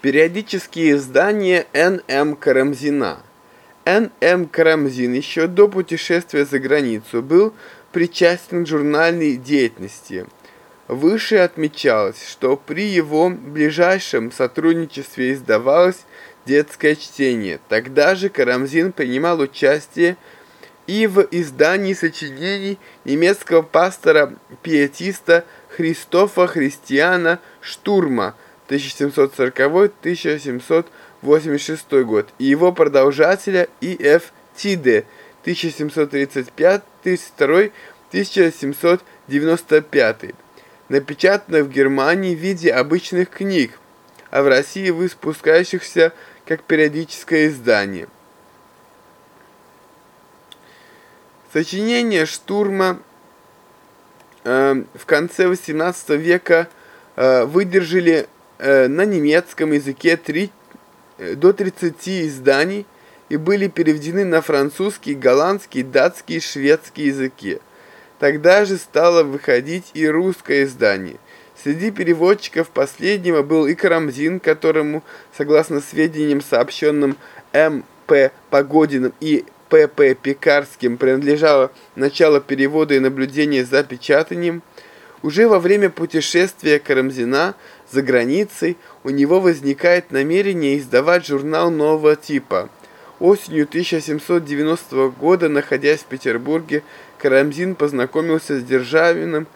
Периодические издания Н.М. Карамзина. Н.М. Карамзин еще до путешествия за границу был причастен к журнальной деятельности. Выше отмечалось, что при его ближайшем сотрудничестве издавалось детское чтение. Тогда же Карамзин принимал участие и в издании сочинений немецкого пастора-пиетиста Христофа Христиана Штурма – 1740-1786 год, и его продолжателя И.Ф. Тиде 1735-1792-1795, напечатанных в Германии в виде обычных книг, а в России выпускающихся как периодическое издание. Сочинения Штурма э, в конце XVIII века э, выдержали на немецком языке 3, э, до 30 изданий и были переведены на французский, голландский, датский шведский языки. Тогда же стало выходить и русское издание. Среди переводчиков последнего был и Карамзин, которому, согласно сведениям, сообщенным М.П. Погодиным и П.П. Пекарским, принадлежало начало перевода и наблюдения за печатанием. Уже во время путешествия Карамзина за границей, у него возникает намерение издавать журнал нового типа. Осенью 1790 года, находясь в Петербурге, Карамзин познакомился с Державиным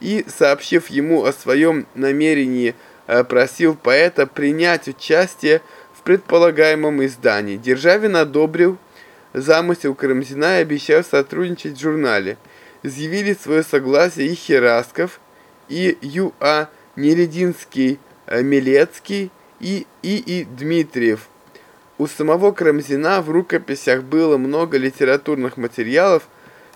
и, сообщив ему о своем намерении, э, просил поэта принять участие в предполагаемом издании. Державин одобрил замысел Карамзина и обещал сотрудничать в журнале. Изъявили свое согласие и Херасков, и Ю.А. Нерединский, э, Милецкий и И.И. Дмитриев. У самого Крамзина в рукописях было много литературных материалов,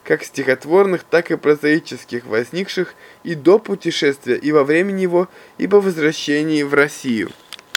как стихотворных, так и прозаических, возникших и до путешествия, и во время него, и по возвращении в Россию.